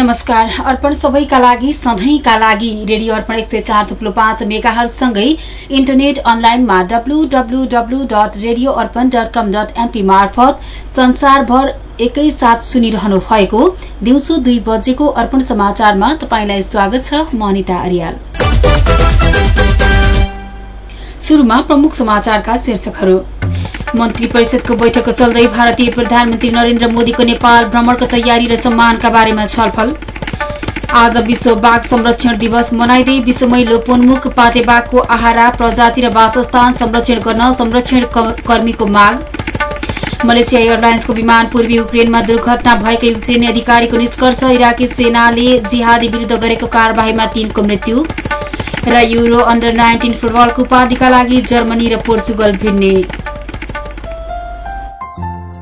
नमस्कार। अर्पण सबैका लागि सधैँका लागि रेडियो अर्पण एक सय चार थुप्लो पाँच मेगाहरूसँगै इन्टरनेट अनलाइनमा W W W dot radio Arpan dot com dot NP मार्फत संसारभर एकैसाथ सुनिरहनु भएको दिउँसो दुई बजेको अर्पण समाचारमा तपाईँलाई स्वागत छ म अनिता अर्याल। मन्त्री परिषदको बैठक चल्दै भारतीय प्रधानमन्त्री नरेन्द्र मोदीको नेपाल भ्रमणको तयारी र सम्मानका बारेमा छलफल। आज विश्व बाघ संरक्षण दिवस मनाइँदै विश्वमै लोपोन्मुख पाटे बाघको आहारा प्रजाति र वासस्थान संरक्षण गर्न संरक्षण कर्मीको माग। मलेसिया एयरलाइन्सको विमान पूर्वी युक्रेनमा दुर्घटना भएका युक्रेनी अधिकारीको निष्कर्ष इराकी सेनाले जिहादी विरूद्ध गरेको कार्यवाहीमा तीनको मृत्यु र युरो अन्डर नाइन्टिन फुटबलको उपाधिका लागि जर्मनी र पोर्चुगल भिन्ने।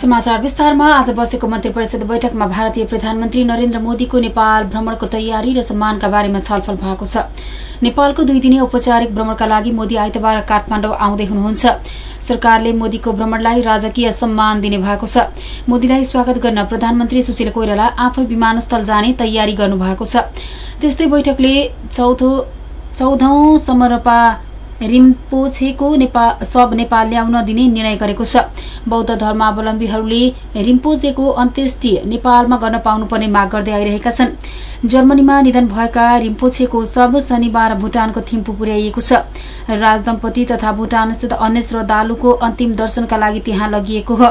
समाचार विस्तारमा आज बसेको मन्त्री परिषद बैठकमा भारतीय प्रधानमन्त्री नरेन्द्र मोदीको नेपाल भ्रमणको तयारी र सम्मानका बारेमा छलफल भएको छ। नेपालको दुई दिने औपचारिक भ्रमणका लागि मोदी आइतबार काठमाडौँ आउँदै हुनुहुन्छ। सरकारले मोदीको भ्रमणलाई राजकीय सम्मान दिने भएको छ। मोदीलाई स्वागत गर्न प्रधानमन्त्री सुशील कोइराला आफै विमानस्थल जाने तयारी गर्नुभएको छ। त्यस्तै बैठकले चौधौं समरपा रिम्पोछेको नेपाल सब नेपाल ल्याउन दिने निर्णय गरेको छ। बौद्ध धर्मावलम्बीहरूले रिम्पोचेको अन्त्येष्टि नेपालमा गर्न पाउनुपर्ने माग गर्दै आइरहेका छन्। जर्मनीमा निधन भएका रिम्पोछेको सब शनिबार भूटानको थिम्पू पुर्याइएको छ। राजदम्पति तथा भूटानस्थित अन्य श्रद्धालुको अन्तिम दर्शनका लागि त्यहाँ लगिएको हो।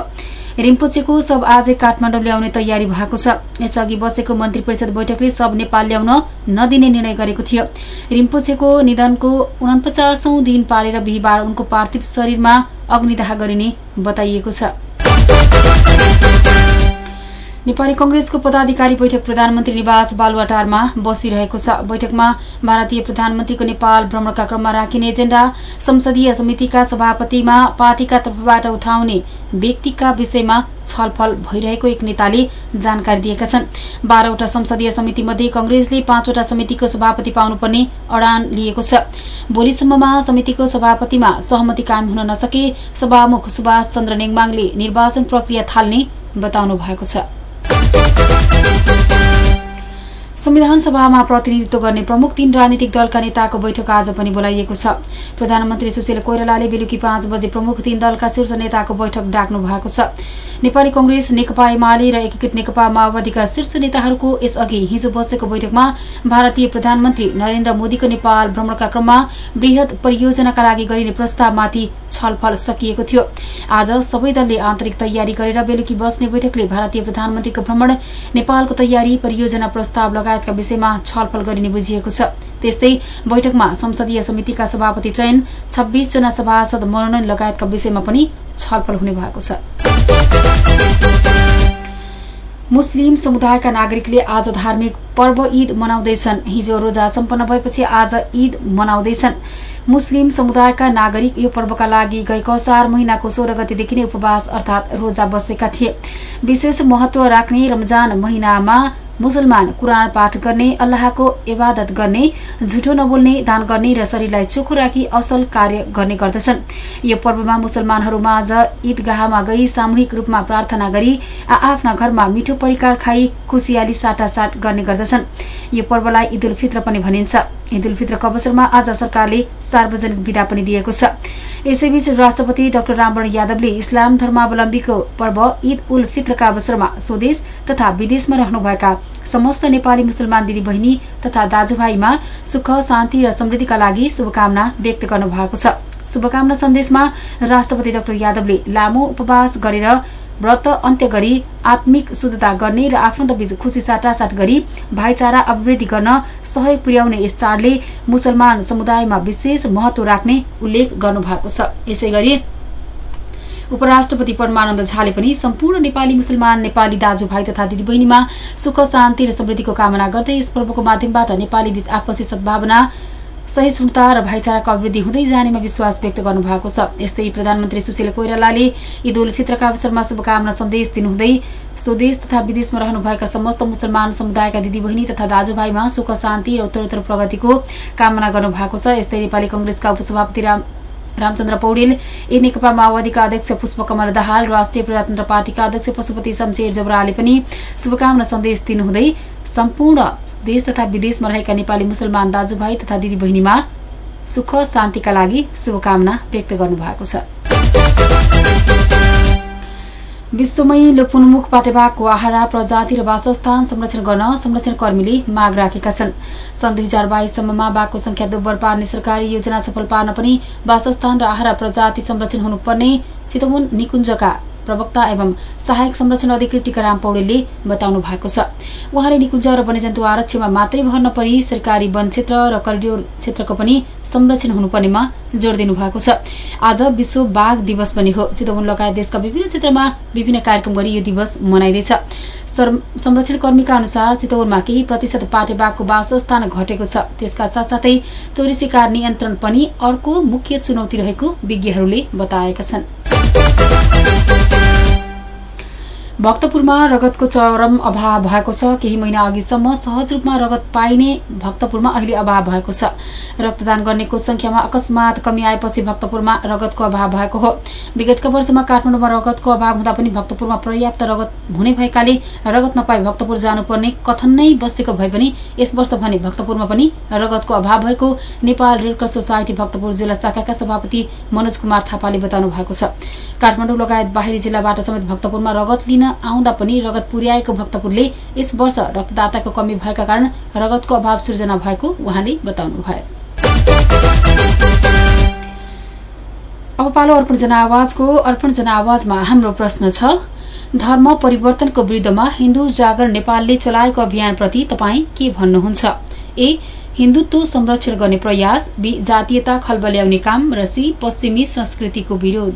रिम्पोचेको सब आजै काठमाडौँ ल्याउने तयारी भएको छ। यसअघि बसेको मन्त्री परिषद बैठकले सब नेपाल ल्याउन नदिने निर्णय गरेको थियो। रिम्पोछेको निधनको उनपचासौं दिन पालेर बिहिबार उनको पार्थिव शरीरमा अग्निदाह गरिने बताइएको छ। नेपाली कंग्रेसको पदाधिकारी बैठक प्रधानमन्त्री निवास बालुवाटारमा बसिरहेको छ। बैठकमा भारतीय प्रधानमन्त्रीको नेपाल भ्रमणका क्रममा राखिने एजेण्डा संसदीय समितिका सभापतिमा पार्टीका तर्फबाट उठाउने व्यक्तिका विषयमा छलफल भइरहेको एक नेताले जानकारी दिएका छन्। बाह्रवटा संसदीय समिति मध्ये कंग्रेसले पाँचवटा समितिको सभापति पाउनुपर्ने अडान लिएको छ। भोलिसम्ममा समितिको सभापतिमा सहमति कायम हुन नसके सभामुख सुभाष चन्द्र नेङमाङले निर्वाचन प्रक्रिया थाल्ने बताउनु भएको छ। संविधान सभामा प्रतिनिधित्व गर्ने प्रमुख तीन राजनीतिक दलका नेताको बैठक आज पनि बोलाइएको छ। प्रधानमन्त्री सुशील कोइरालाले बेलुकी पाँच बजे प्रमुख तीन दलका शीर्ष नेताको बैठक डाक्नु भएको छ। नेपाली कंग्रेस नेकपा एमाले र एकीकृत नेकपा माओवादीका शीर्ष नेताहरूको यसअघि हिजो बसेको बैठकमा भारतीय प्रधानमन्त्री नरेन्द्र मोदीको नेपाल भ्रमणका क्रममा वृहत परियोजनाका लागि गरिने प्रस्तावमाथि छलफल सकिएको थियो। आज सबै दलले आन्तरिक तयारी गरेर बेलुकी बस्ने बैठकले भारतीय प्रधानमन्त्रीको भ्रमण नेपालको तयारी परियोजना प्रस्ताव लगायतका विषयमा छलफल गरिने बुझिएको छ। त्यस्तै बैठकमा संसदीय समितिका सभापति चयन छब्बीस जना सभासद मनोनयन लगायतका विषयमा पनि छलफल हुने भएको छ। मुस्लिम समुदायका नागरिकले आज धार्मिक पर्व ईद मनाउँदैछन् हिजो रोजा सम्पन्न भएपछि आज ईद मनाउँदैछन् मुस्लिम समुदायका नागरिक यो पर्वका लागि गएको असार महिनाको सोह्र गतिदेखि नै उपवास अर्थात रोजा बसेका थिए। विशेष महत्व राख्ने रमजान महिनामा मुसलमान कुरान पाठ गर्ने अल्लाहको इबादत गर्ने झुठो नबोल्ने दान गर्ने र शरीरलाई चोखो राखी असल कार्य गर्ने गर्दछन्। यो पर्वमा मुसलमानहरू माझ ईदगाहमा गई सामूहिक रूपमा प्रार्थना गरी आफ्ना घरमा मिठो परिकार खाई खुसियाली साटासाट गर्ने गर्दछन्। यो पर्वलाई ईद उल फित्र पनि भनिन्छ। ईद उल फित्रको अवसरमा आज सरकारले सार्वजनिक विदा पनि दिएको छ। यसैबीच राष्ट्रपति डाक्टर रामवरण यादवले इस्लाम धर्मावलम्बीको पर्व ईद उल फित्रका अवसरमा स्वदेश तथा विदेशमा रहनुभएका समस्त नेपाली मुसलमान दिदी बहिनी तथा दाजुभाइमा सुख शान्ति र समृद्धिका लागि शुभकामना व्यक्त गर्नु भएको छ। शुभकामना सन्देशमा राष्ट्रपति डाक्टर यादवले लामो उपवास गरेर व्रत अन्त्य गरी आत्मिक शुद्धता गर्ने र आफन्तबीच खुशी साटासाट गरी भाइचारा अभिवृद्धि गर्न सहयोग पुर्याउने यस चाडले मुसलमान समुदायमा विशेष महत्व राख्ने उल्लेख गर्नुभएको छ। यसै गरी उपराष्ट्रपति परमानन्द झाले पनि सम्पूर्ण नेपाली मुसलमान नेपाली दाजुभाइ तथा दिदीबहिनीमा सुख शान्ति र समृद्धिको कामना गर्दै यस पर्वको माध्यमबाट नेपाली बीच आपसी सद्भावना सहिष्णुता र भाइचाराको अभिवृद्धि हुँदै जानेमा विश्वास व्यक्त गर्नुभएको छ। यस्तै प्रधानमन्त्री सुशील कोइरालाले ईद उल फित्रका अवसरमा शुभकामना सन्देश दिनुहुँदै स्वदेश तथा विदेशमा रहनुभएका समस्त मुसलमान समुदायका दिदीबहिनी तथा दाजुभाइमा सुख शान्ति र उत्तरोत्तर प्रगतिको कामना गर्नुभएको छ। यस्तै नेपाली कंग्रेसका उपसभापति रामचन्द्र पौडेल ए नेकपा माओवादीका अध्यक्ष पुष्पकमल दाहाल राष्ट्रिय प्रजातन्त्र पार्टीका अध्यक्ष पशुपति शमशेर जबराले पनि शुभकामना सन्देश दिनुहुँदै सम्पूर्ण देश तथा विदेशमा रहेका नेपाली मुसलमान दाजुभाइ तथा दिदीबहिनीमा सुख शान्तिका लागि शुभकामना व्यक्त गर्नुभएको छ। विश्वमै लोपोन्मुख पाटेबाघको आहारा प्रजाति र वासस्थान संरक्षण गर्न संरक्षण कर्मीले माग राखेका छन्। सन् दुई हजार बाइससम्ममा बाघको संख्या दोब्बर पार्ने सरकारी योजना सफल पार्न पनि वासस्थान र आहारा प्रजाति संरक्षण हुनुपर्ने चितवन निकुञ्जका प्रवक्ता एवं सहायक संरक्षण अधिकृत टीकाराम पौडेलले बताउनु भएको छ। उहाँले निकुञ्ज र वन्यजन्तु आरक्षमा मात्रै भर नपरी सरकारी वन क्षेत्र र करिडोर क्षेत्रको पनि संरक्षण हुनुपर्नेमा जोड़ दिनु भएको छ। आज विश्व बाघ दिवस पनि हो। चितवन लगायत देशका विभिन्न क्षेत्रमा विभिन्न कार्यक्रम गरी यो दिवस मनाइँदैछ। संरक्षण कर्मीका अनुसार चितवनमा केही प्रतिशत पाटे बाघको वासस्थान घटेको छ। त्यसका साथसाथै चोरी शिकार नियन्त्रण पनि अर्को मुख्य चुनौती रहेको विज्ञहरूले बताएका छन्। भक्तपुरमा रगतको चरम अभाव भएको छ। केही महिना अघिसम्म सहज रूपमा रगत पाइने भक्तपुरमा अहिले अभाव भएको छ। रक्तदान गर्नेको संख्यामा अकस्मात कमी आएपछि भक्तपुरमा रगतको अभाव भएको हो। विगतका वर्षमा काठमाडौँमा रगतको अभाव हुँदा पनि भक्तपुरमा पर्याप्त रगत हुने भएकाले रगत नपाई भक्तपुर जानुपर्ने कथन नै बसेको भए पनि यस वर्ष भने भक्तपुरमा पनि रगतको अभाव भएको नेपाल रेडक्रस सोसाइटी भक्तपुर जिल्ला शाखाका सभापति मनोज कुमार थापाले बताउनु भएको छ। काठमाडौँ लगायत बाहिरी जिल्लाबाट समेत भक्तपुरमा रगत लिन आउँदा पनि रगत पुर्याएको भक्तपुरले यस वर्ष रक्तदाताको कमी भएका कारण रगतको अभाव सृजना भएको उहाँले बताउनुभयो। पालो अर्पण जनावाजको अर्पण जनावाजमा हाम्रो प्रश्न छ धर्म परिवर्तनको विरूद्धमा हिन्दू जागर नेपालले चलाएको अभियानप्रति तपाईँ के भन्नुहुन्छ? ए हिन्दुत्व संरक्षण गर्ने प्रयास बी जातीयता खलबल्याउने काम र सी पश्चिमी संस्कृतिको विरोध।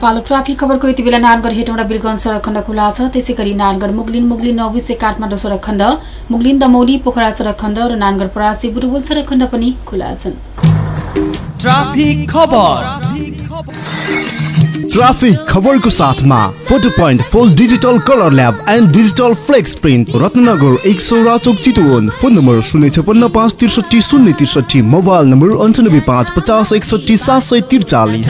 पालो ट्राफिक खबरको यति बेला नानगढ हेटौँडा बिरगञ्ज सडक खण्ड खुला छ। त्यसै गरी नानगढ मुगलिन मुगलिन नौबिसे काठमाडौँ सडक खण्ड मुगलिन दमौली पोखरा सडक खण्ड र नानगढ परासी बुटुबुल सडक खण्ड पनि खुला छन्। ट्राफिक खबरको साथमा photo point full digital colour lab and digital flex print Ratnanagar एक सौ राचोक चितवन। फोन नम्बर शून्य छपन्न पाँच त्रिसठी शून्य त्रिसठी मोबाइल नम्बर अन्ठानब्बे पाँच पचास एकसठी सात सय त्रिचालिस।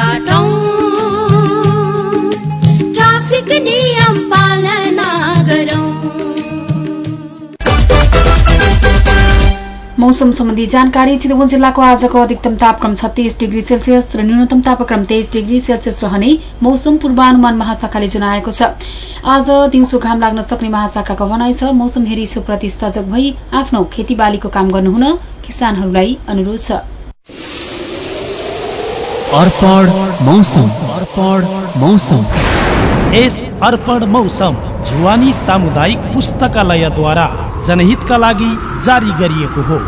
मौसम सम्बन्धी जानकारी चितवन जिल्लाको आजको अधिकतम तापक्रम छत्तीस डिग्री सेल्सियस र न्यूनतम तापक्रम तेइस डिग्री सेल्सियस रहने मौसम पूर्वानुमान महाशाखाले जनाएको छ। आज दिउँसो घाम लाग्न सक्ने महाशाखाको भनाइ छ। मौसम हेरी सुप्रति सजग भई आफ्नो खेतीबालीको काम गर्नुहुन किसानहरूलाई अनुरोध छ। अर्पण मौसम जुवानी सामुदायिक पुस्तकालयद्वारा जनहितका लागि जारी गरिएको हो।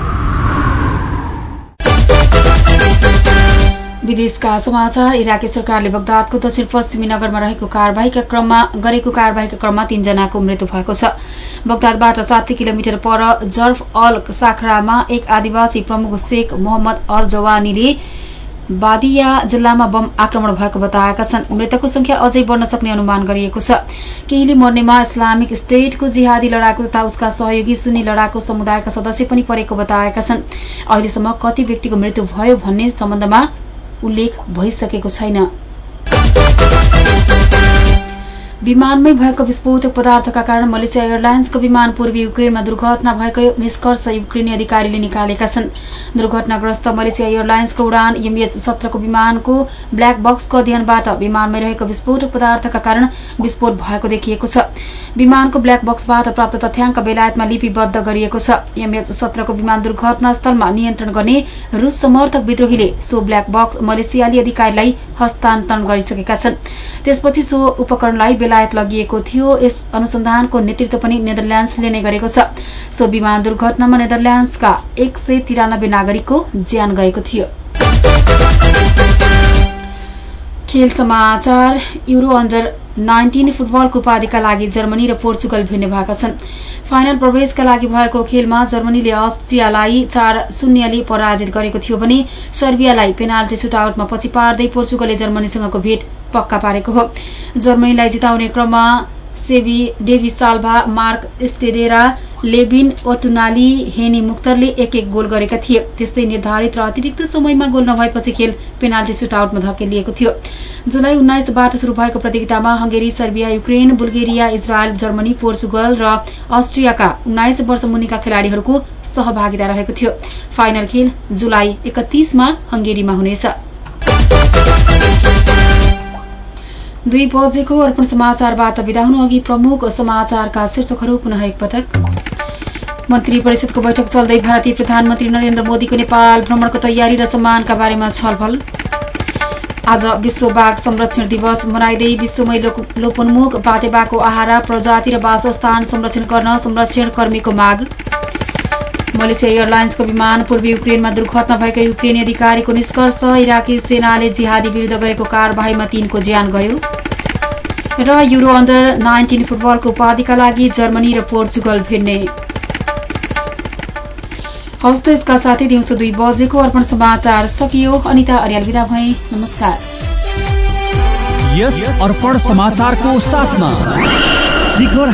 विदेशका समाचार इराकी सरकारले बगदादको दक्षिण पश्चिमी नगरमा रहेको कारवाहीका क्रममा गरेको कारवाहीका क्रममा तीनजनाको मृत्यु भएको छ। बगदादबाट साठी किलोमिटर पर जर्फ अल साखरामा एक आदिवासी प्रमुख शेख मोहम्मद अल जवानीले बादिया जिल्लामा बम आक्रमण भएको बताएका छन्। मृतकको संख्या अझै बढ्न सक्ने अनुमान गरिएको छ। केहीले मर्नेमा इस्लामिक स्टेटको जिहादी लडाकु तथा उसका सहयोगी सुन्नी लडाकु समुदायका सदस्य पनि परेको बताएका छन्। अहिलेसम्म कति व्यक्तिको मृत्यु भयो भन्ने सम्बन्धमा उल्लेख भइसकेको छैन। विमानमै भएको विस्फोटक पदार्थका कारण मलेसिया एयरलाइन्सको विमान पूर्वी युक्रेनमा दुर्घटना भएको निष्कर्ष युक्रेनी अधिकारीले निकालेका छन्। दुर्घटनाग्रस्त मलेसिया एयरलाइन्सको उडान एमएच सत्रको विमानको ब्ल्याक बक्सको अध्ययनबाट विमानमै रहेको विस्फोटक पदार्थका कारण विस्फोट भएको देखिएको छ। विमानको ब्ल्याक बक्सबाट प्राप्त तथ्याङ्क बेलायतमा लिपिबद्ध गरिएको छ। एमएच सत्रको विमान दुर्घटनास्थलमा नियन्त्रण गर्ने रूस समर्थक विद्रोहीले सो ब्ल्याक बक्स मलेसियाली अधिकारीलाई हस्तान्तरण गरिसकेका छन्। त्यसपछि सो उपकरणलाई बेलायत लगिएको थियो। यस अनुसन्धानको नेतृत्व पनि नेदरल्याण्डसले नै गरेको छ। सो विमान दुर्घटनामा नेदरल्याण्डसका एक सय तिरानब्बे नागरिकको ज्यान गएको थियो। खेल समाचार युरो अन्डर नाइन्टिन फुटबलको उपाधिका लागि जर्मनी र पोर्चुगल भिड्ने भएका छन्। फाइनल प्रवेशका लागि भएको खेलमा जर्मनीले अस्ट्रियालाई चार शून्यले पराजित गरेको थियो भने सर्बियालाई पेनाल्टी सुटआउटमा पछि पार्दै पोर्चुगलले जर्मनीसँगको भेट पक्का पारेको हो। जर्मनीलाई जिताउने क्रममा सेवी डेभी साल्भा मार्क स्टेडेरा लेबिन ओटुनाली हेनी मुक्तरले एक एक गोल गरेका थिए। त्यस्तै निर्धारित र अतिरिक्त समयमा गोल नभएपछि खेल पेनाल्टी सुटआउटमा धकेलिएको थियो। जुलाई उन्नाइसबाट शुरू भएको प्रतियोगितामा Hungary Serbia Ukraine Bulgaria Israel Germany Portugal र अस्ट्रियाका उन्नाइस वर्ष मुनिका खेलाड़ीहरूको सहभागिता रहेको थियो। फाइनल खेल जुलाई एकतीसमा हंगेरीमा हुनेछ। दुई बजेको अर्पण समाचारबाट विदा हुनु अघि प्रमुख समाचारका शीर्षकहरू पुनः एकपटक मन्त्री परिषदको बैठक चल्दै भारतीय प्रधानमन्त्री नरेन्द्र मोदीको नेपाल भ्रमणको तयारी र सम्मानका बारेमा छलफल। आज विश्व बाघ संरक्षण दिवस मनाइँदै विश्वमै लोपोन्मुख बाटेबाको आहारा प्रजाति र वासस्थान संरक्षण गर्न संरक्षण कर्मीको माग। मलेसिया एयरलाइन्सको विमान पूर्वी युक्रेनमा दुर्घटना भएका युक्रेनी अधिकारीको निष्कर्ष इराकी सेनाले जिहादी विरूद्ध गरेको कारवाहीमा तीनको ज्यान गयो। र युरो अन्डर नाइन्टिन फुटबलको उपाधिका लागि जर्मनी र पोर्चुगल भिड्ने। हवस् त यसका साथै दिउँसो दुई बजेको अर्पण समाचार सकियो। अनिता अर्याल विदा भए। नमस्कार। यस अर्पण समाचारको साथमा शिखर